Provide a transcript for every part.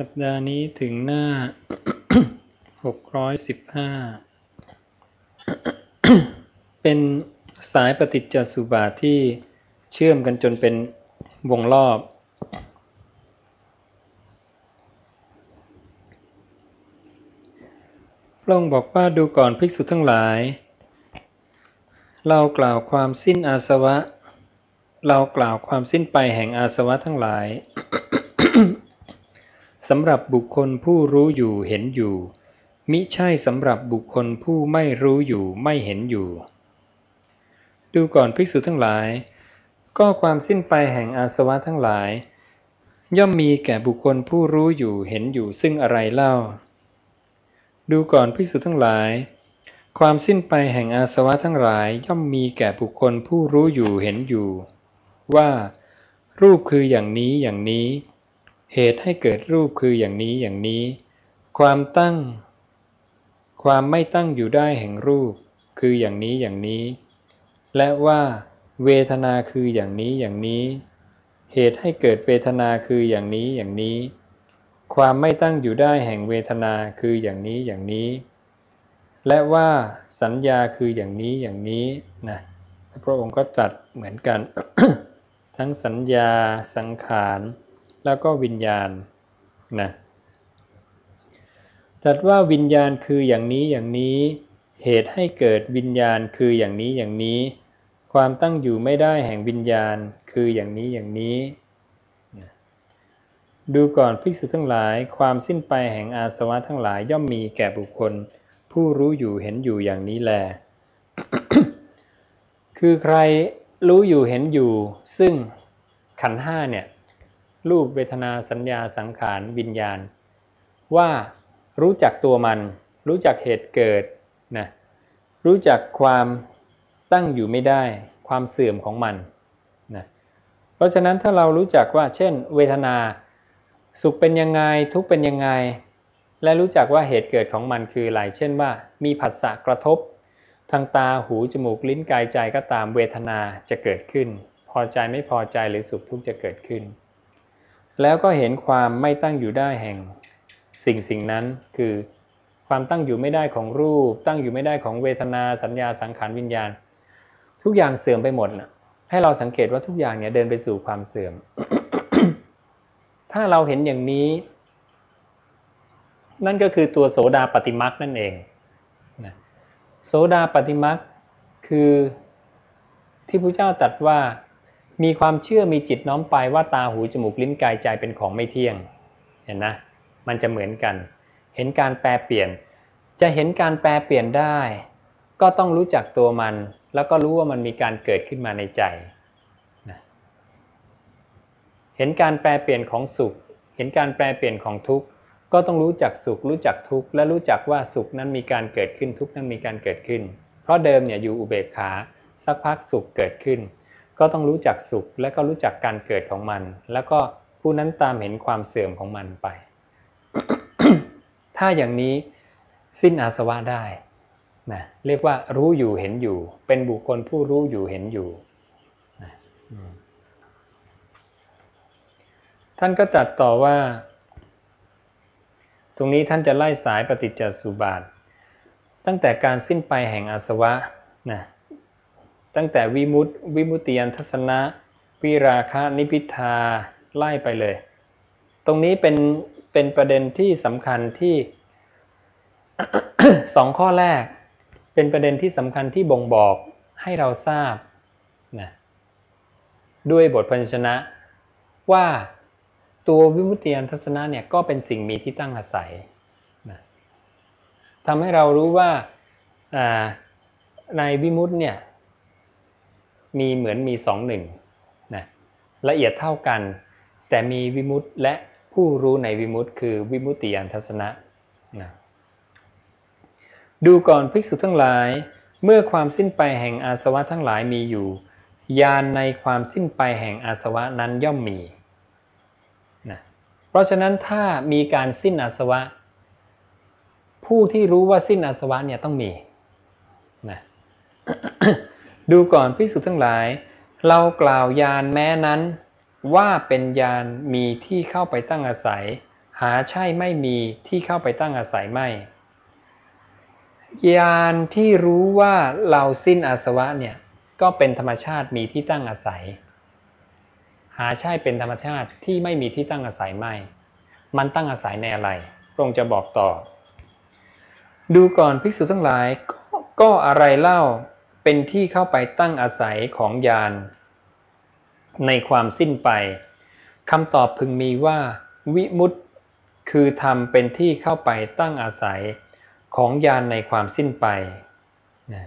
สัปดาห์นี้ถึงหน้า หกร้อยสิบห้า เป็นสายปฏิจจสุบาทที่เชื่อมกันจนเป็นวงรอบ พระองค์บอกว่าดูก่อนภิกษุทั้งหลาย เรากล่าวความสิ้นอาสวะ เรากล่าวความสิ้นไปแห่งอาสวะทั้งหลาย สำหรับบุคคลผู้รู้อยู่เห็นอยู่ มิใช่สำหรับบุคคลผู้ไม่รู้อยู่ไม่เห็นอยู่ ดูก่อนภิกษุทั้งหลาย ก็ความสิ้นไปแห่งอาสวะทั้งหลาย ย่อมมีแก่บุคคลผู้รู้อยู่เห็นอยู่ซึ่งอะไรเล่า ดูก่อนภิกษุทั้งหลาย ความสิ้นไปแห่งอาสวะทั้งหลายย่อมมีแก่บุคคลผู้รู้อยู่เห็นอยู่ ว่า รูปคืออย่างนี้อย่างนี้ เหตุให้เกิดรูปคืออย่างนี้อย่างนี้ ความตั้ง ความไม่ตั้งอยู่ได้แห่งรูป คืออย่างนี้อย่างนี้ และว่า เวทนาคืออย่างนี้อย่างนี้ เหตุให้เกิดเวทนาคืออย่างนี้อย่างนี้ ความไม่ตั้งอยู่ได้แห่งเวทนาคืออย่างนี้อย่างนี้ และว่าสัญญาคืออย่างนี้อย่างนี้นะพระองค์ก็จัดเหมือนกัน ทั้งสัญญาสังขาร แล้วก็วิญญาณนะจัดว่าวิญญาณคืออย่างนี้อย่างนี้ เหตุให้เกิดวิญญาณคืออย่างนี้อย่างนี้ ความตั้งอยู่ไม่ได้แห่งวิญญาณคืออย่างนี้อย่างนี้ดูก่อนภิกษุทั้งหลาย ความสิ้นไปแห่งอาสวะทั้งหลายย่อมมีแก่บุคคล ผู้รู้อยู่เห็นอยู่อย่างนี้แล คือใครรู้อยู่เห็นอยู่ ซึ่งขันห้าเนี่ย รูปเวทนาสัญญาสังขารวิญญาณ ว่ารู้จักตัวมัน รู้จักเหตุเกิดนะรู้จักความตั้งอยู่ไม่ได้ ความเสื่อมของมันนะเพราะฉะนั้นถ้าเรารู้จักว่า เช่น เวทนาสุขเป็นยังไงทุกเป็นยังไง และรู้จักว่าเหตุเกิดของมันคืออะไรเช่นว่า มีผัสสะกระทบ ทางตาหูจมูกลิ้นกายใจก็ตามเวทนาจะเกิดขึ้น พอใจไม่พอใจหรือสุขทุกข์จะเกิดขึ้น แล้วก็เห็นความไม่ตั้งอยู่ได้แห่งสิ่งสิ่งนั้น คือความตั้งอยู่ไม่ได้ของรูป ตั้งอยู่ไม่ได้ของเวทนาสัญญาสังขารวิญญาณ ทุกอย่างเสื่อมไปหมดนะให้เราสังเกตว่าทุกอย่างเนี่ยเดินไปสู่ความเสื่อม ถ้าเราเห็นอย่างนี้ นั่นก็คือตัวโสดาปฏิมักนั่นเองนะโสดาปฏิมักคือที่พระเจ้าตรัสว่า มีความเชื่อมีจิตน้อมไปว่าตาหูจมูกลิ้นกายใจเป็นของไม่เที่ยง เห็นนะ มันจะเหมือนกัน เห็นการแปลเปลี่ยน จะเห็นการแปลเปลี่ยนได้ ก็ต้องรู้จักตัวมัน แล้วก็รู้ว่ามันมีการเกิดขึ้นมาในใจนะเห็นการแปลเปลี่ยนของสุข เห็นการแปลเปลี่ยนของทุกข์ก็ต้องรู้จักสุข รู้จักทุกข์และรู้จักว่าสุขนั้นมีการเกิดขึ้นทุกข์นั้นมีการเกิดขึ้น เพราะเดิมเนี่ยอยู่อุเบกขาสักพักสุขเกิดขึ้น ก็ต้องรู้จักสุขและก็รู้จักการเกิดของมัน แล้วก็ผู้นั้นตามเห็นความเสื่อมของมันไป ถ้าอย่างนี้สิ้นอาสวะได้นะเรียกว่ารู้อยู่เห็นอยู่ เป็นบุคคลผู้รู้อยู่เห็นอยู่นะท่านก็จัดต่อว่า ตรงนี้ท่านจะไล่สายปฏิจจสุบาท ตั้งแต่การสิ้นไปแห่งอาสวะนะ ตั้งแต่วิมุตติวิมุตติยันทัศนะ วิราคะนิพิทาไล่ไปเลย ตรงนี้เป็นเป็นประเด็นที่สำคัญที่สองข้อแรก เป็นประเด็นที่สำคัญที่บ่งบอกให้เราทราบนะด้วยบทพันชนะ ว่าตัววิมุตติยันทัศนะเนี่ยก็เป็นสิ่งมีที่ตั้งอาศัยนะทำให้เรารู้ว่าในวิมุตติเนี่ย มีเหมือนมีสองหนึ่งนะละเอียดเท่ากัน แต่มีวิมุตต์และผู้รู้ในวิมุตต์คือวิมุตติยานทัศนะนะดูก่อนภิกษุทั้งหลาย เมื่อความสิ้นไปแห่งอาสวะทั้งหลายมีอยู่ญาณในความสิ้นไปแห่งอาสวะนั้นย่อมมีนะเพราะฉะนั้นถ้ามีการสิ้นอาสวะ ผู้ที่รู้ว่าสิ้นอาสวะเนี่ยต้องมีนะ ดูก่อนพิสุทั้งหลาย เรากล่าวยานแม้นั้น ว่าเป็นยานมีที่เข้าไปตั้งอาศัย หาใช่ไม่มีที่เข้าไปตั้งอาศัยไม่ญาณที่รู้ว่าเราสิ้นอาสวะเนี่ยก็เป็นธรรมชาติมีที่ตั้งอาศัย หาใช่เป็นธรรมชาติที่ไม่มีที่ตั้งอาศัยไม่ มันตั้งอาศัยในอะไรพระองค์จะบอกต่อ ดูก่อนภิกษุทั้งหลายก็อะไรเล่า เป็นที่เข้าไปตั้งอาศัยของญาณในความสิ้นไปคำตอบพึงมีว่า วิมุตตคือธรรมเป็นที่เข้าไปตั้งอาศัยของญาณในความสิ้นไปนะ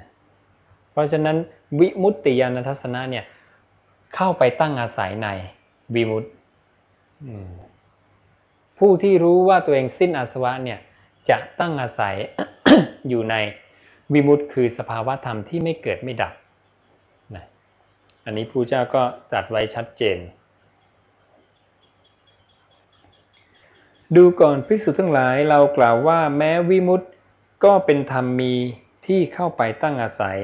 เพราะฉะนั้นวิมุตติญาณทัศนะเนี่ยเข้าไปตั้งอาศัยในวิมุตติผู้ที่รู้ว่าตัวเองสิ้นอาสวะเนี่ยจะตั้งอาศัยอยู่ใน วิมุตติคือสภาวะธรรมที่ไม่เกิดไม่ดับนะอันนี้พระเจ้าก็ตรัสไว้ชัดเจน ดูก่อนภิกษุทั้งหลายเรากล่าวว่าแม้วิมุตติก็เป็นธรรมมีที่เข้าไปตั้งอาศัย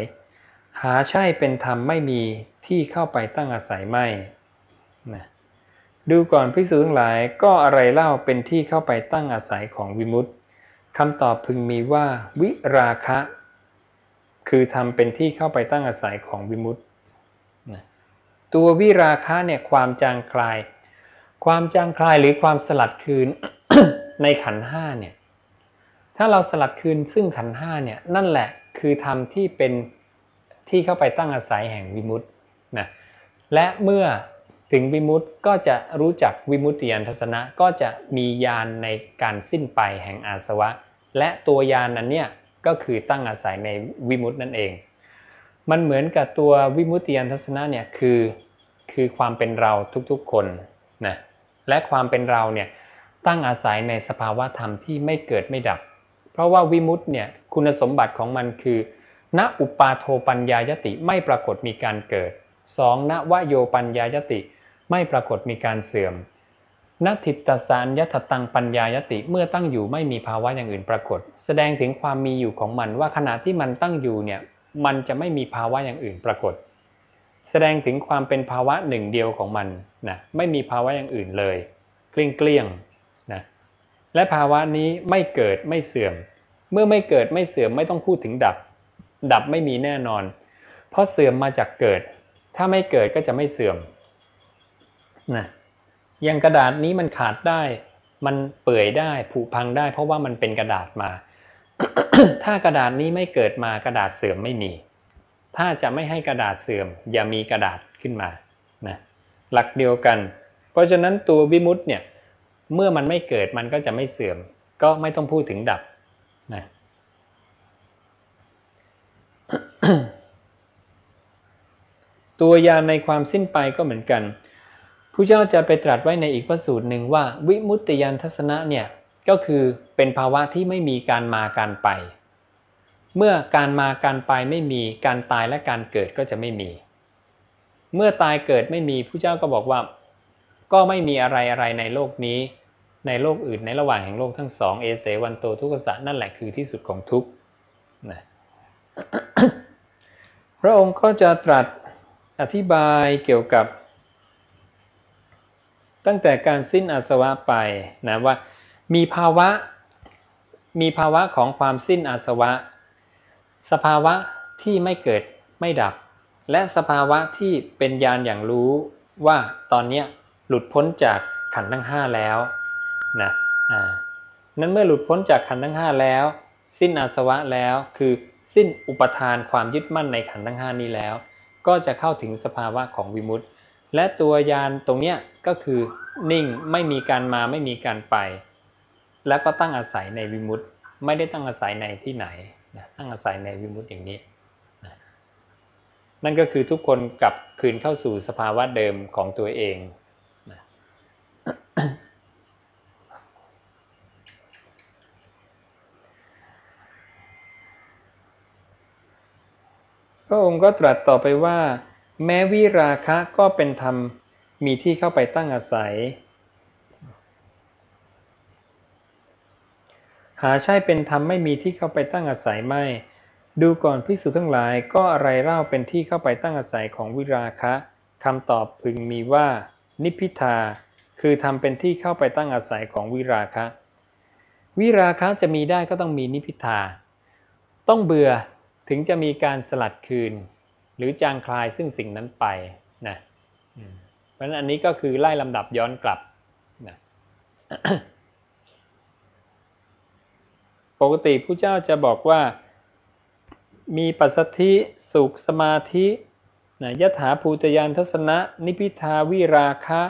หาใช่เป็นธรรมไม่มีที่เข้าไปตั้งอาศัยไม่นะดูก่อนพิสูจน์ทั้งหลายก็อะไรเล่าเป็นที่เข้าไปตั้งอาศัยของวิมุตติคำตอบพึงมีว่าวิราคะ คือทำเป็นที่เข้าไปตั้งอาศัยของวิมุตติตัววิราคะเนี่ยความจางคลาย ความจางคลายหรือความสลัดคืนในขันห้าเนี่ยถ้าเราสลัดคืนซึ่งขันห้าเนี่ยนั่นแหละคือธรรมที่เป็นที่เข้าไปตั้งอาศัยแห่งวิมุตตินะและเมื่อถึงวิมุตติก็จะรู้จักวิมุตติยานทัศนะก็จะมียานในการสิ้นไปแห่งอาสวะ และตัวยานนั้นเนี่ย ก็คือตั้งอาศัยในวิมุตินั่นเอง มันเหมือนกับตัววิมุตติยานทัศนะเนี่ยคือคือความเป็นเราทุกๆคนนะและความเป็นเราเนี่ยตั้งอาศัยในสภาวะธรรมที่ไม่เกิดไม่ดับ เพราะว่าวิมุตต์เนี่ยคุณสมบัติของมันคือณอุปาโทปัญญายติไม่ปรากฏมีการเกิด 2. ณวโยปัญญายติไม่ปรากฏมีการเสื่อม ณทิตสารยัตตังปัญญายติเมื่อตั้งอยู่ไม่มีภาวะอย่างอื่นปรากฏ แสดงถึงความมีอยู่ของมันว่าขณะที่มันตั้งอยู่เนี่ยมันจะไม่มีภาวะอย่างอื่นปรากฏ แสดงถึงความเป็นภาวะหนึ่งเดียวของมันนะไม่มีภาวะอย่างอื่นเลยเกลี้ยงเกลี้ยงนะและภาวะนี้ไม่เกิดไม่เสื่อม เมื่อไม่เกิดไม่เสื่อมไม่ต้องพูดถึงดับ ดับไม่มีแน่นอน เพราะเสื่อมมาจากเกิด ถ้าไม่เกิดก็จะไม่เสื่อมนะ ยังกระดาษนี้มันขาดได้ มันเปื่อยได้ผุพังได้ เพราะว่ามันเป็นกระดาษมา ถ้ากระดาษนี้ไม่เกิดมากระดาษเสื่อมไม่มี ถ้าจะไม่ให้กระดาษเสื่อม อย่ามีกระดาษขึ้นมานะหลักเดียวกัน เพราะฉะนั้นตัววิมุตต์เนี่ยเมื่อมันไม่เกิดมันก็จะไม่เสื่อม ก็ไม่ต้องพูดถึงดับนะตัวยานในความสิ้นไปก็เหมือนกัน ผู้เจ้าจะไปตรัสไว้ในอีกพระสูตรหนึ่งว่า วิมุตติยานทัศนะเนี่ยก็คือเป็นภาวะที่ไม่มีการมาการไป เมื่อการมาการไปไม่มีการตายและการเกิดก็จะไม่มี เมื่อตายเกิดไม่มีผู้เจ้าก็บอกว่า ก็ไม่มีอะไรอะไรในโลกนี้ ในโลกอื่นในระหว่างแห่งโลกทั้งสองเอเสวันโตทุกขสะนั่นแหละคือที่สุดของทุกนะพระองค์ก็จะตรัสอธิบายเกี่ยวกับ ตั้งแต่การสิ้นอาสวะไปนะว่ามีภาวะมีภาวะของความสิ้นอาสวะ สภาวะที่ไม่เกิดไม่ดับ และสภาวะที่เป็นญาณอย่างรู้ว่าตอนนี้หลุดพ้นจากขันธ์ทั้งห้าแล้วนะอ่านั้นเมื่อหลุดพ้นจากขันธ์ทั้งห้าแล้ว สิ้นอาสวะแล้วคือสิ้นอุปทานความยึดมั่นในขันธ์ทั้งห้านี้แล้ว ก็จะเข้าถึงสภาวะของวิมุตติ และตัวยานตรงเนี้ยก็คือนิ่งไม่มีการมาไม่มีการไป แล้วก็ตั้งอาศัยในวิมุตติไม่ได้ตั้งอาศัยในที่ไหนนะตั้งอาศัยในวิมุตติอย่างนี้นั่นก็คือทุกคนกลับคืนเข้าสู่สภาวะเดิมของตัวเองพระองค์ก็ตรัสต่อไปว่า แม้วิราคะก็เป็นธรรมมีที่เข้าไปตั้งอาศัย หาใช่เป็นธรรมไม่มีที่เข้าไปตั้งอาศัยไม่ ดูก่อนพิสุทั้งหลายก็อะไรเล่าเป็นที่เข้าไปตั้งอาศัยของวิราคะคำตอบพึงมีว่า นิพิทาคือทำเป็นที่เข้าไปตั้งอาศัยของวิราคะ วิราคะจะมีได้ก็ต้องมีนิพิทา ต้องเบื่อถึงจะมีการสลัดคืน หรือจางคลายซึ่งสิ่งนั้นไปนะเพราะฉะนั้นอันนี้ก็คือไล่ลำดับย้อนกลับนะปกติผู้เจ้าจะบอกว่ามีปัสสธิสุขสมาธินะยถาภูตยานทัศนะ นิพิทาวิราคะ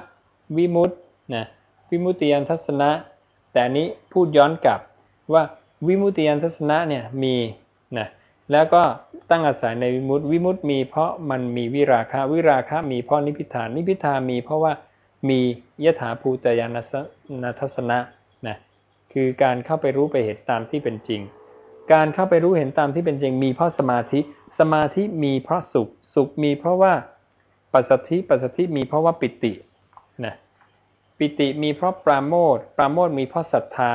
วิมุตนะวิมุตติยานทัศนะ แต่นี้พูดย้อนกลับว่าวิมุตติยานทัศนะเนี่ยมีนะ แล้วก็ตั้งอาศัยในวิมุตติวิมุตติมีเพราะมันมีวิราคะวิราคะมีเพราะนิพิทานิพิทามีเพราะว่ามียถาภูตยานทัศนะนะคือการเข้าไปรู้ไปเห็นตามที่เป็นจริง การเข้าไปรู้เห็นตามที่เป็นจริง มีเพราะสมาธิสมาธิมีเพราะสุขสุขมีเพราะว่าปัสสธิปัสสธิมีเพราะว่าปิตินะปิติมีเพราะปราโมทปราโมทมีเพราะศรัทธา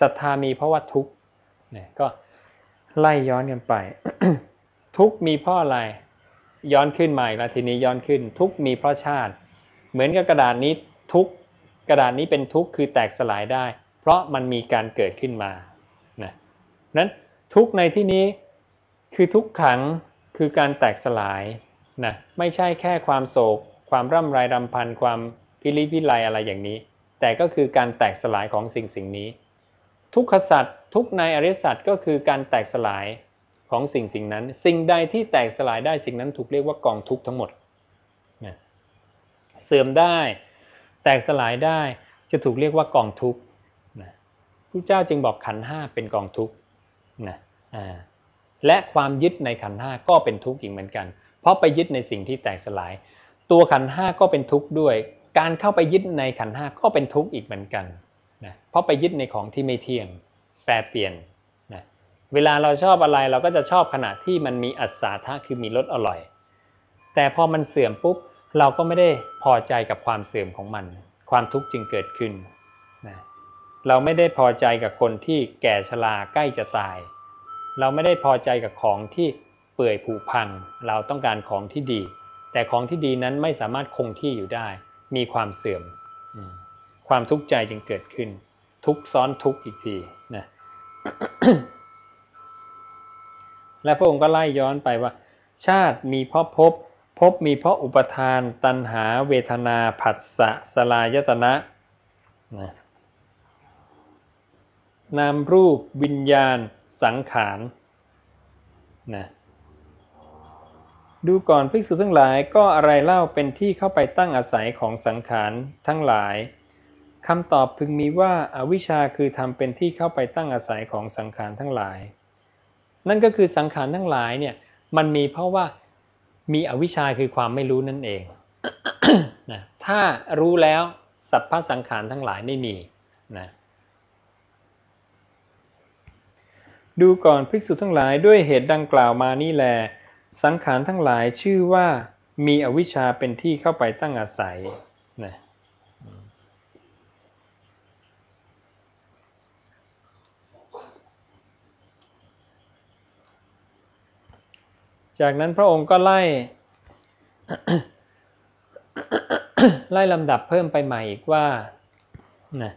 ศรัทธามีเพราะว่าทุกข์นะก็ ไล่ย้อนกันไป ทุกมีเพราะอะไร ย้อนขึ้นมาอีกแล้วทีนี้ย้อนขึ้น ทุกมีเพราะชาติ เหมือนกับกระดาษนี้ทุกกระดาษนี้เป็นทุกคือแตกสลายได้ เพราะมันมีการเกิดขึ้นมานั้นทุกในที่นี้คือทุกขังคือการแตกสลายนะไม่ใช่แค่ความโศก ความร่ำไรรำพันความพิริพิไลอะไรอย่างนี้ แต่ก็คือการแตกสลายของสิ่งสิ่งนี้ ทุกขสัตว์ทุกในอริสัตว์ก็คือการแตกสลายของสิ่งสิ่งนั้น สิ่งใดที่แตกสลายได้สิ่งนั้นถูกเรียกว่ากองทุกทั้งหมดนะเสื่อมได้แตกสลายได้จะถูกเรียกว่ากองทุกนะพระเจ้าจึงบอกขันห้าเป็นกองทุกข์นะและความยึดในขันห้าก็เป็นทุกข์อีกเหมือนกัน เพราะไปยึดในสิ่งที่แตกสลาย ตัวขันห้าก็เป็นทุกข์ด้วย การเข้าไปยึดในขันห้าก็เป็นทุกข์อีกเหมือนกัน นะเพราะไปยึดในของที่ไม่เที่ยงแปรเปลี่ยนนะเวลาเราชอบอะไรเราก็จะชอบขณะที่มันมีอัศทะคือมีรสอร่อย แต่พอมันเสื่อมปุ๊บเราก็ไม่ได้พอใจกับความเสื่อมของมัน ความทุกข์จึงเกิดขึ้นนะเราไม่ได้พอใจกับคนที่แก่ชราใกล้จะตาย เราไม่ได้พอใจกับของที่เปื่อยผุพัง เราต้องการของที่ดี แต่ของที่ดีนั้นไม่สามารถคงที่อยู่ได้ มีความเสื่อม ความทุกข์ใจจึงเกิดขึ้น ทุกซ้อนทุกอีกทีนะและพระองค์ก็ไล่ย้อนไปว่า ชาติมีเพราะพบพบมีเพราะอุปทาน ตัณหา เวทนาผัสสะสลายตนะนะนามรูปวิญญาณ สังขารนะดูก่อนภิกษุทั้งหลายก็อะไรเล่าเป็นที่เข้าไปตั้งอาศัยของสังขารทั้งหลาย คำตอบพึงมีว่าอาวิชชาคือทำเป็นที่เข้าไปตั้งอาศัยของสังขารทั้งหลาย นั่นก็คือสังขารทั้งหลายเนี่ยมันมีเพราะว่ามีอวิชชาคือความไม่รู้นั่นเองนะถ้ารู้แล้วสัพพสังขารทั้งหลายไม่มีนะดูก่อนภิกษุทั้งหลายด้วยเหตุดังกล่าวมานี่แล สังขารทั้งหลายชื่อว่ามีอวิชชาเป็นที่เข้าไปตั้งอาศัยนะ จากนั้นพระองค์ก็ไล่ไล่ลำดับเพิ่มไปใหม่อีกว่านะ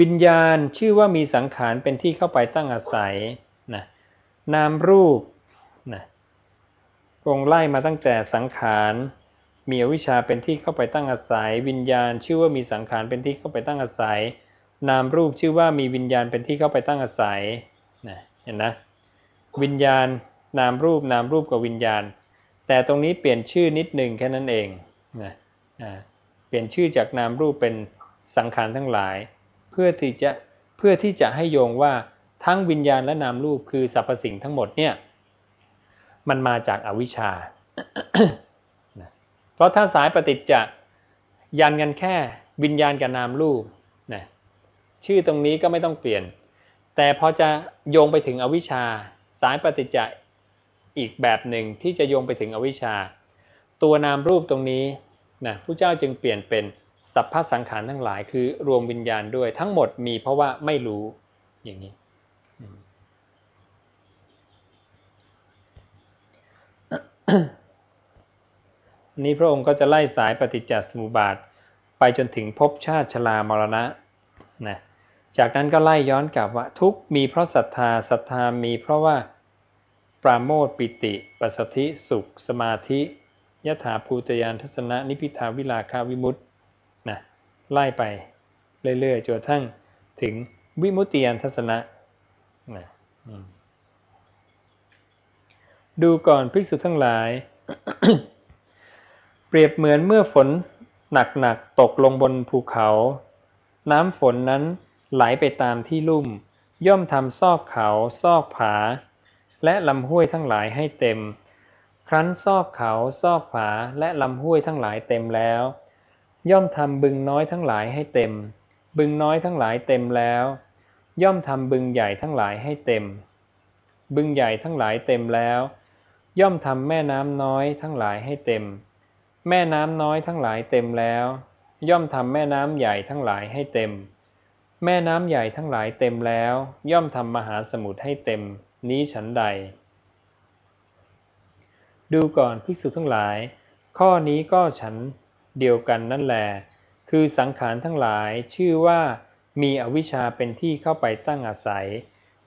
วิญญาณชื่อว่ามีสังขารเป็นที่เข้าไปตั้งอาศัยนะนามรูปนะองไล่มาตั้งแต่สังขารมีอวิชชาเป็นที่เข้าไปตั้งอาศัย วิญญาณ ชื่อว่ามีสังขารเป็นที่เข้าไปตั้งอาศัย นามรูปชื่อว่ามีวิญญาณเป็นที่เข้าไปตั้งอาศัยนะเห็นนะวิญญาณ นามรูปนามรูปกับวิญญาณ แต่ตรงนี้เปลี่ยนชื่อนิดหนึ่งแค่นั้นเองนะเปลี่ยนชื่อจากนามรูปเป็นสังขารทั้งหลาย เพื่อที่จะเพื่อที่จะให้โยงว่าทั้งวิญญาณและนามรูปคือสรรพสิ่งทั้งหมดเนี่ยมันมาจากอาวิชชา เพราะถ้าสายปฏิจจะยันกันแค่วิญญาณกับนามรูปนะชื่อตรงนี้ก็ไม่ต้องเปลี่ยน แต่พอจะโยงไปถึงอวิชชา สายปฏิจจะ อีกแบบหนึ่งที่จะโยงไปถึงอวิชชา ตัวนามรูปตรงนี้นะผู้เจ้าจึงเปลี่ยนเป็นสัพพสังขารทั้งหลาย คือรวมวิญญาณด้วยทั้งหมดมีเพราะว่าไม่รู้อย่างนี้ นี้พระองค์ก็จะไล่สายปฏิจจสมุปบาท ไปจนถึงภพชาติชรามรณะนะจากนั้นก็ไล่ย้อนกลับว่าทุกมีเพราะศรัทธาศรัทธามีเพราะว่า ปราโมทปิติ ปัสสธิสุข สมาธิยถาภูตยานทัศนะนิพิทาวิลาคาวิมุตต์นะไล่ไปเรื่อยๆจนทั้งถึงวิมุตติยานทัศนะนะดูก่อนภิกษุทั้งหลาย เปรียบเหมือนเมื่อฝนหนักๆตกลงบนภูเขา น้ำฝนนั้นไหลไปตามที่ลุ่ม ย่อมทำซอกเขา ซอกผา และลำห้วยทั้งหลายให้เต็ม ครั้นซอกเขาซอกผาและลำห้วยทั้งหลายเต็มแล้ว ย่อมทำบึงน้อยทั้งหลายให้เต็ม บึงน้อยทั้งหลายเต็มแล้ว ย่อมทำบึงใหญ่ทั้งหลายให้เต็ม บึงใหญ่ทั้งหลายเต็มแล้ว ย่อมทำแม่น้ำน้อยทั้งหลายให้เต็ม แม่น้ำน้อยทั้งหลายเต็มแล้ว ย่อมทำแม่น้ำใหญ่ทั้งหลายให้เต็ม แม่น้ำใหญ่ทั้งหลายเต็มแล้ว ย่อมทำมหาสมุทรให้เต็ม นี้ฉันใด ดูก่อนภิกษุทั้งหลาย ข้อนี้ก็ฉันเดียวกันนั่นแหละคือสังขารทั้งหลายชื่อว่ามีอวิชชาเป็นที่เข้าไปตั้งอาศัย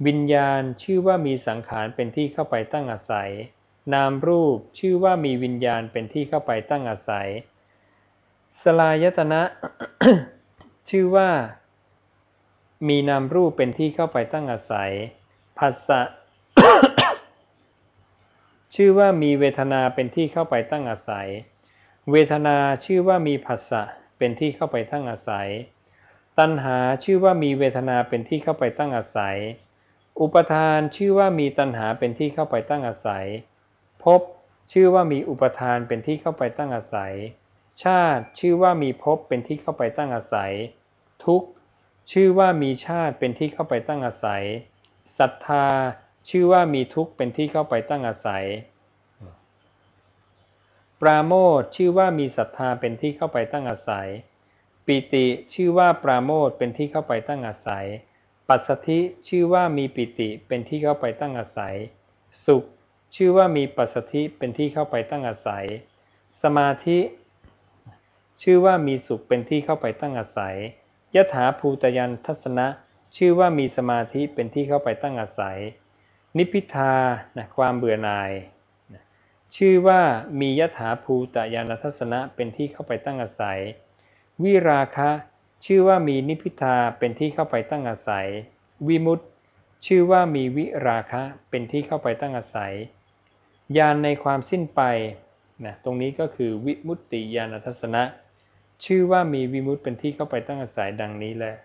วิญญาณชื่อว่ามีสังขารเป็นที่เข้าไปตั้งอาศัย นามรูปชื่อว่ามีวิญญาณเป็นที่เข้าไปตั้งอาศัย สลายตนะ ชื่อว่า มีนามรูปเป็นที่เข้าไปตั้งอาศัย ผัสสะ ชื่อว่ามีเวทนาเป็นที่เข้าไปตั้งอาศัย เวทนาชื่อว่ามีผัสสะเป็นที่เข้าไปตั้งอาศัย ตัณหาชื่อว่ามีเวทนาเป็นที่เข้าไปตั้งอาศัย อุปทานชื่อว่ามีตัณหาเป็นที่เข้าไปตั้งอาศัย ภพชื่อว่ามีอุปทานเป็นที่เข้าไปตั้งอาศัย ชาติชื่อว่ามีภพเป็นที่เข้าไปตั้งอาศัย ทุกข์ชื่อว่ามีชาติเป็นที่เข้าไปตั้งอาศัยศรัทธา ชื่อว่ามีทุกข์เป็นที่เข้าไปตั้งอาศัย ปราโมทชื่อว่ามีศรัทธาเป็นที่เข้าไปตั้งอาศัย ปิติชื่อว่าปราโมทเป็นที่เข้าไปตั้งอาศัย ปัสสธิชื่อว่ามีปิติเป็นที่เข้าไปตั้งอาศัย สุข ชื่อว่ามีปัสสธิเป็นที่เข้าไปตั้งอาศัย สมาธิ ชื่อว่ามีสุขเป็นที่เข้าไปตั้งอาศัยยถาภูตยันทัศนะ ชื่อว่ามีสมาธิเป็นที่เข้าไปตั้งอาศัย นิพิทานะความเบื่อหน่ายนะชื่อว่ามียถาภูตยานทัศนะเป็นที่เข้าไปตั้งอาศัย วิราคะชื่อว่ามีนิพิทาเป็นที่เข้าไปตั้งอาศัย วิมุตชื่อว่ามีวิราคะเป็นที่เข้าไปตั้งอาศัยญาณในความสิ้นไปนะตรงนี้ก็คือวิมุตติญาณทัศนะ ชื่อว่ามีวิมุตเป็นที่เข้าไปตั้งอาศัยดังนี้แหละ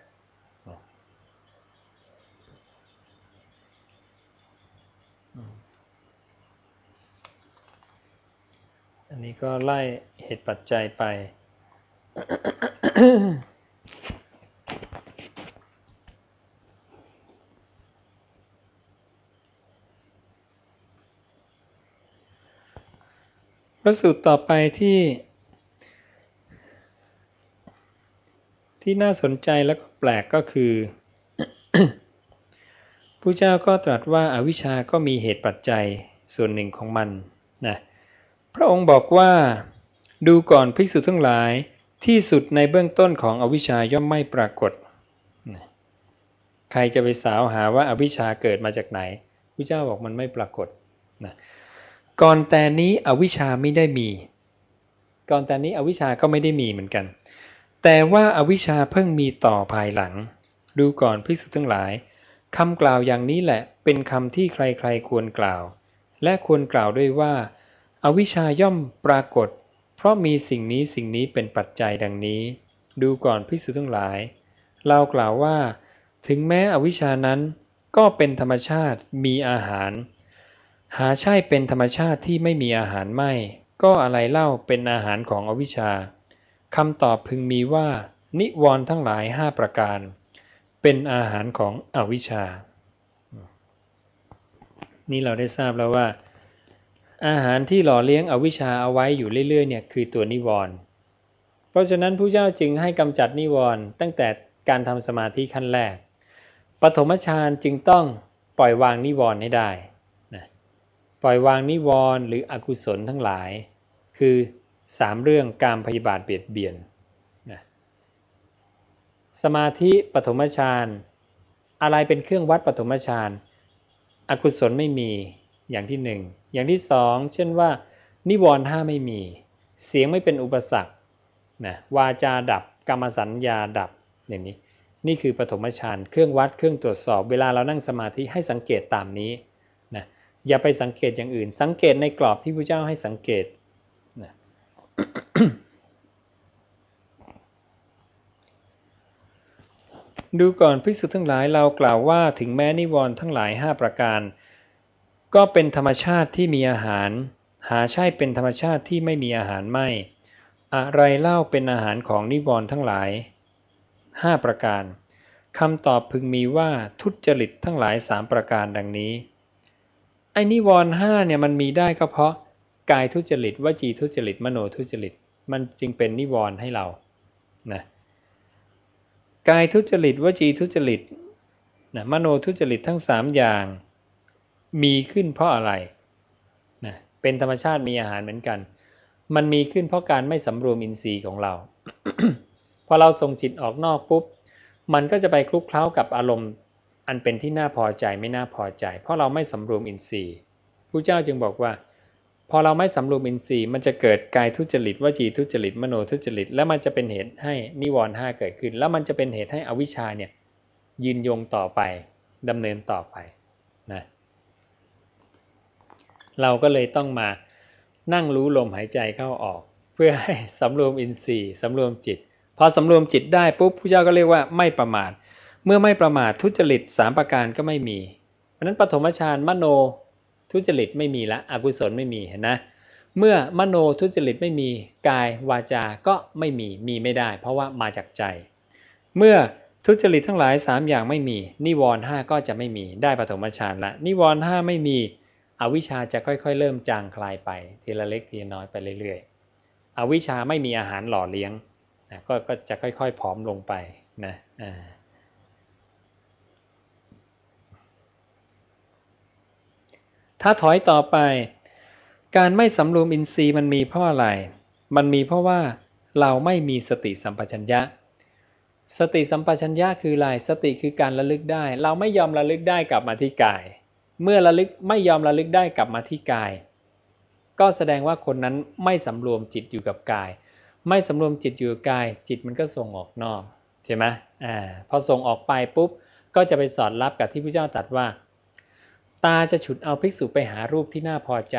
อันนี้ก็ไล่เหตุปัจจัยไปประสูตรต่อไปที่ ที่น่าสนใจและก็แปลกก็คือผู้เจ้าก็ตรัสว่าอาวิชาก็มีเหตุปัจจัยส่วนหนึ่งของมันนะ ระองค์บอกว่า ดูก่อนภิกษุทั้งหลายที่สุดในเบื้องต้นของอวิชาย่อมไม่ปรากฏ ใครจะไปสาวหาว่าอาวิชชาเกิดมาจากไหนพระเจ้าบอกมันไม่ปรากฏนะก่อนแต่นี้อวิชชาไม่ได้มี ก่อนแต่นี้อวิชชาก็ไม่ได้มีเหมือนกัน แต่ว่าอาวิชชาเพิ่งมีต่อภายหลัง ดูก่อนพิสุทั้งหลายคำกล่าวอย่างนี้แหละเป็นคำที่ใครๆควรกล่าว และควรกล่าวด้วยว่า อวิชาย่อมปรากฏ เพราะมีสิ่งนี้สิ่งนี้เป็นปัจจัยดังนี้ ดูก่อนพิสุทั้งหลาย เรากล่าวว่า ถึงแม้อวิชานั้นก็เป็นธรรมชาติมีอาหาร หาใช่เป็นธรรมชาติที่ไม่มีอาหารไม่ ก็อะไรเล่าเป็นอาหารของอวิชชาคำตอบพึงมีว่า นิวรณ์ทั้งหลายห้าประการ เป็นอาหารของอวิชชา นี่เราได้ทราบแล้วว่า อาหารที่หล่อเลี้ยงอวิชชาเอาไว้อยู่เรื่อยๆเนี่ยคือตัวนิวรณ์เพราะฉะนั้นผู้เจ้าจึงให้กำจัดนิวรณ์ตั้งแต่การทำสมาธิขั้นแรก ปฐมฌานจึงต้องปล่อยวางนิวรณ์ให้ได้นะปล่อยวางนิวรณ์หรืออกุศลทั้งหลาย คือสามเรื่องการพยาบาทเบียดเบียนนะสมาธิปฐมฌานอะไรเป็นเครื่องวัดปฐมฌานอกุศลไม่มี อย่างที่หนึ่งอย่างที่สองเช่นว่า นิวรณ์ห้าไม่มี เสียงไม่เป็นอุปสรรคนะวาจาดับ กรรมสัญญาดับอย่างนี้ นี่คือปฐมฌานเครื่องวัดเครื่องตรวจสอบ เวลาเรานั่งสมาธิให้สังเกตตามนี้นะอย่าไปสังเกตอย่างอื่น สังเกตในกรอบที่พระเจ้าให้สังเกตนะดูก่อนภิกษุทั้งหลายเรากล่าวว่าถึงแม้นิวรณ์ทั้งหลาย 5 ประการ ก็เป็นธรรมชาติที่มีอาหาร หาใช่เป็นธรรมชาติที่ไม่มีอาหารไม่ อะไรเล่าเป็นอาหารของนิวรณ์ทั้งหลาย 5 ประการคำตอบพึงมีว่าทุจริตทั้งหลายสามประการดังนี้ ไอ้นิวรณ์ห้าเนี่ยมันมีได้ก็เพราะกายทุจริตวจีทุจริตมโนทุจริต มันจึงเป็นนิวรณ์ให้เรานะกายทุจริตวจีทุจริตนะมโนทุจริตทั้งสามอย่าง มีขึ้นเพราะอะไรนะเป็นธรรมชาติมีอาหารเหมือนกัน มันมีขึ้นเพราะการไม่สำรวมอินทรีย์ของเรา พอเราส่งจิตออกนอกปุ๊บ มันก็จะไปคลุกเคล้ากับอารมณ์อันเป็นที่น่าพอใจไม่น่าพอใจ เพราะเราไม่สำรวมอินทรีย์ผู้เจ้าจึงบอกว่า พอเราไม่สำรวมอินทรีย์ มันจะเกิดกายทุจริตวจีทุจริตมโนทุจริต แล้วมันจะเป็นเหตุให้นิวรณ์ห้าเกิดขึ้น แล้วมันจะเป็นเหตุให้อวิชชาเนี่ยยืนยงต่อไปดำเนินต่อไปนะ เราก็เลยต้องมานั่งรู้ลมหายใจเข้าออก เพื่อให้สำรวมอินทรีย์สำรวมจิต พอสำรวมจิตได้ปุ๊บพระเจ้าก็เรียกว่าไม่ประมาท เมื่อไม่ประมาททุจริตสามประการก็ไม่มี เพราะนั้นปฐมฌานมโนทุจริตไม่มีละอกุศลไม่มีเห็นนะ เมื่อมโนทุจริตไม่มีกายวาจา ก็ไม่มีมีไม่ได้ เพราะว่ามาจากใจ เมื่อทุจริตทั้งหลาย 3 อย่างไม่มี นิวรณ์หก็จะไม่มีได้ปฐมฌานละนิวรณ์หไม่มี อวิชชาจะค่อยๆ เริ่มจางคลายไปทีละเล็กทีละน้อยไปเรื่อยๆ อวิชชาไม่มีอาหารหล่อเลี้ยงนะกก็จะค่อยๆผอมลงไปนะถ้าถอยต่อไป การไม่สำรวมอินทรีย์มันมีเพราะอะไร มันมีเพราะว่าเราไม่มีสติสัมปชัญญะ สติสัมปชัญญะคืออะไร สติคือการระลึกได้ เราไม่ยอมระลึกได้กลับมาที่กาย เมื่อระลึกไม่ยอมระลึกได้กลับมาที่กาย ก็แสดงว่าคนนั้นไม่สำรวมจิตอยู่กับกาย ไม่สำรวมจิตอยู่กับกาย จิตมันก็ส่งออกนอกใช่ไหมอ่าพอส่งออกไปปุ๊บก็จะไปสอดรับกับที่พระเจ้าตรัสว่า ตาจะฉุดเอาภิกษุไปหารูปที่น่าพอใจ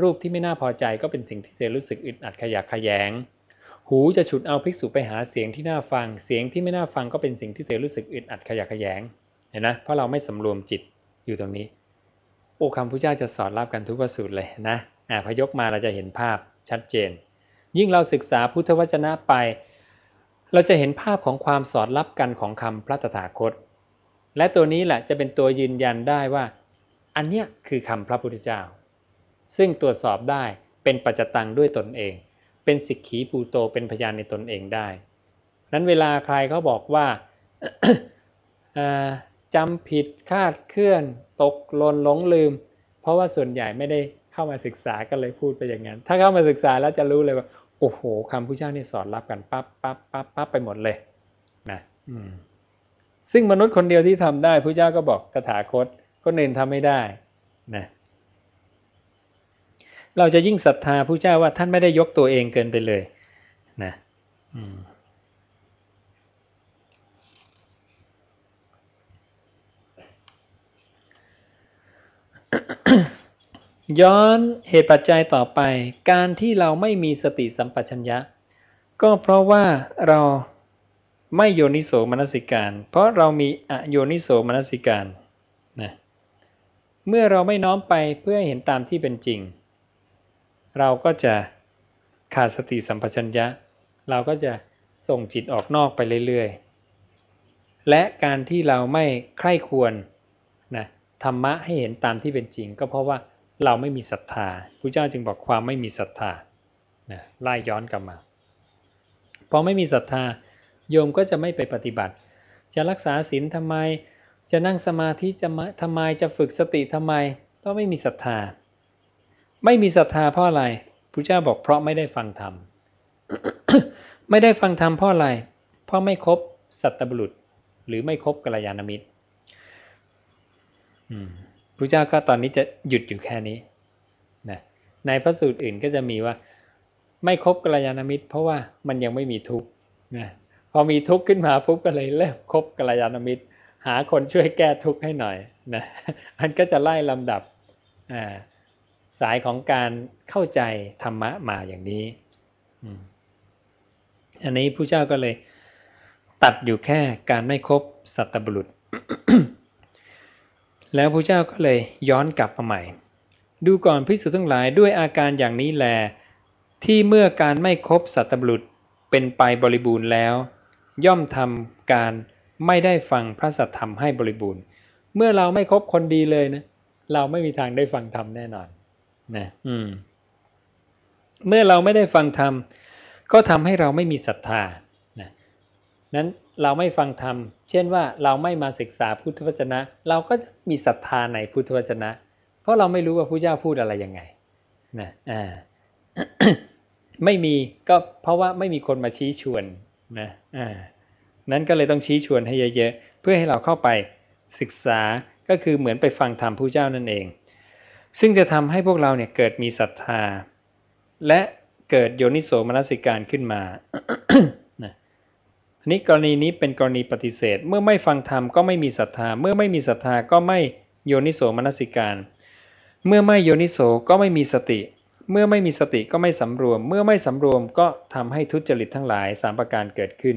รูปที่ไม่น่าพอใจก็เป็นสิ่งที่เธอรู้สึกอึดอัดขยักขยง หูจะฉุดเอาภิกษุไปหาเสียงที่น่าฟัง เสียงที่ไม่น่าฟังก็เป็นสิ่งที่เธอรู้สึกอึดอัดขยักขยงเห็นนะเพราะเราไม่สำรวมจิตอยู่ตรงนี้ โอ้คำพระเจ้าจะสอนรับกันทุกประสูตรเลยนะอ่าพยกมาเราจะเห็นภาพชัดเจน ยิ่งเราศึกษาพุทธวจนะไป เราจะเห็นภาพของความสอดรับกันของคำพระตถาคต และตัวนี้แหละจะเป็นตัวยืนยันได้ว่า อันเนี้ยคือคำพระพุทธเจ้า ซึ่งตรวจสอบได้เป็นปัจจตังด้วยตนเอง เป็นสิกขีปูโตเป็นพยานในตนเองได้นั้นเวลาใครเขาบอกว่า จำผิดคาดเคลื่อน ตกหล่นหลงลืม เพราะว่าส่วนใหญ่ไม่ได้เข้ามาศึกษาก็เลยพูดไปอย่างนั้น ถ้าเข้ามาศึกษาแล้วจะรู้เลยว่า โอ้โหคำพุทธเจ้านี่สอนรับกันปั๊บปั๊บปั๊บปั๊บไปหมดเลยนะซึ่งมนุษย์คนเดียวที่ทำได้พระเจ้าก็บอกตถาคตคนอื่นทำไม่ได้นะเราจะยิ่งศรัทธาผู้เจ้าว่าท่านไม่ได้ยกตัวเองเกินไปเลยนะ ย้อนเหตุปัจจัยต่อไป การที่เราไม่มีสติสัมปชัญญะ ก็เพราะว่าเราไม่โยนิโสมนสิการ เพราะเรามีอโยนิโสมนสิการนะเมื่อเราไม่น้อมไปเพื่อเห็นตามที่เป็นจริง เราก็จะขาดสติสัมปชัญญะ เราก็จะส่งจิตออกนอกไปเรื่อยๆ และการที่เราไม่ใคร่ควรนะธรรมะให้เห็นตามที่เป็นจริง ก็เพราะว่า เราไม่มีศรัทธาพระเจ้าจึงบอกความไม่มีศรัทธานะไล่ย้อนกลับมาพอไม่มีศรัทธาโยมก็จะไม่ไปปฏิบัติ จะรักษาศีลทำไม จะนั่งสมาธิจะทำไมจะฝึกสติทำไม ก็ไม่มีศรัทธา ไม่มีศรัทธาเพราะอะไรพระเจ้าบอกเพราะไม่ได้ฟังธรรมไม่ได้ฟังธรรมเพราะอะไร เพราะไม่ครบสัตบุรุษ หรือไม่ครบกัลยาณมิตร พระเจ้าก็ตอนนี้จะหยุดอยู่แค่นี้นะในพระสูตรอื่นก็จะมีว่า ไม่คบกัลยาณมิตร เพราะว่ามันยังไม่มีทุกข์นะพอมีทุกข์ขึ้นมาปุ๊บก็เลยเริ่มคบกัลยาณมิตร หาคนช่วยแก้ทุกข์ให้หน่อยนะอันก็จะไล่ลำดับสายของการเข้าใจธรรมะมาอย่างนี้อันนี้ผู้เจ้าก็เลย ตัดอยู่แค่การไม่คบสัตบุรุษ แล้วพระเจ้าก็เลยย้อนกลับมาใหม่ ดูก่อนพิสุทั้งหลายด้วยอาการอย่างนี้แล ที่เมื่อการไม่ครบสัตบุรุษเป็นไปบริบูรณ์แล้ว ย่อมทำการไม่ได้ฟังพระสัทธรรมให้บริบูรณ์ เมื่อเราไม่ครบคนดีเลยนะ เราไม่มีทางได้ฟังธรรมแน่นอนนะอืม เมื่อเราไม่ได้ฟังธรรมก็ทำให้เราไม่มีศรัทธา นั้นเราไม่ฟังธรรม เช่นว่าเราไม่มาศึกษาพุทธวจนะ เราก็จะมีศรัทธาในพุทธวจนะ เพราะเราไม่รู้ว่าพระเจ้าพูดอะไรยังไงนะอ่าไม่มีก็เพราะว่าไม่มีคนมาชี้ชวนนะอ่านั้นก็เลยต้องชี้ชวนให้เยอะๆ เพื่อให้เราเข้าไปศึกษาก็คือเหมือนไปฟังธรรมผู้เจ้านั่นเอง ซึ่งจะทำให้พวกเราเนี่ยเกิดมีศรัทธา และเกิดโยนิโสมนสิการขึ้นมา อันนี้กรณีนี้เป็นกรณีปฏิเสธ เมื่อไม่ฟังธรรมก็ไม่มีศรัทธา เมื่อไม่มีศรัทธาก็ไม่โยนิโสมนสิการ เมื่อไม่โยนิโสก็ไม่มีสติ เมื่อไม่มีสติก็ไม่สำรวม เมื่อไม่สำรวมก็ทำให้ทุจริตทั้งหลายสามประการเกิดขึ้น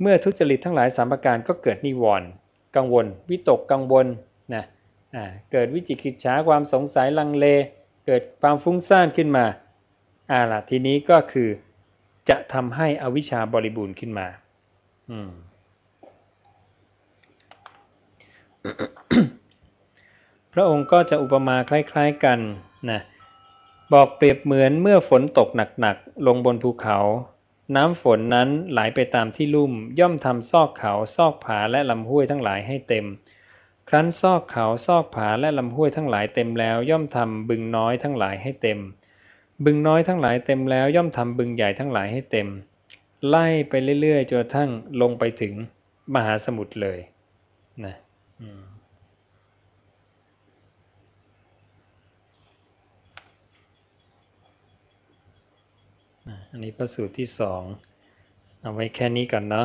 เมื่อทุจริตทั้งหลายสามประการก็เกิดนิวรณ์กังวล วิตกกังวลนะเกิดวิจิกิจฉาความสงสัยลังเล เกิดความฟุ้งซ่านขึ้นมาอ่าล่ะทีนี้ก็คือจะทำให้อวิชชาบริบูรณ์ขึ้นมา พระองค์ก็จะอุปมาคล้าย ๆกันนะบอกเปรียบเหมือนเมื่อฝนตกหนักๆลงบนภูเขา น้ำฝนนั้นไหลไปตามที่ลุ่ม ย่อมทำซอกเขาซอกผาและลำห้วยทั้งหลายให้เต็ม ครั้นซอกเขาซอกผาและลำห้วยทั้งหลายเต็มแล้วย่อมทำบึงน้อยทั้งหลายให้เต็ม บึงน้อยทั้งหลายเต็มแล้วย่อมทำบึงใหญ่ทั้งหลายให้เต็ม ไล่ไปเรื่อยๆจนกระทั่งลงไปถึงมหาสมุทรเลยนะอันนี้พระสูตรที่สอง เอาไว้แค่นี้ก่อนเนาะ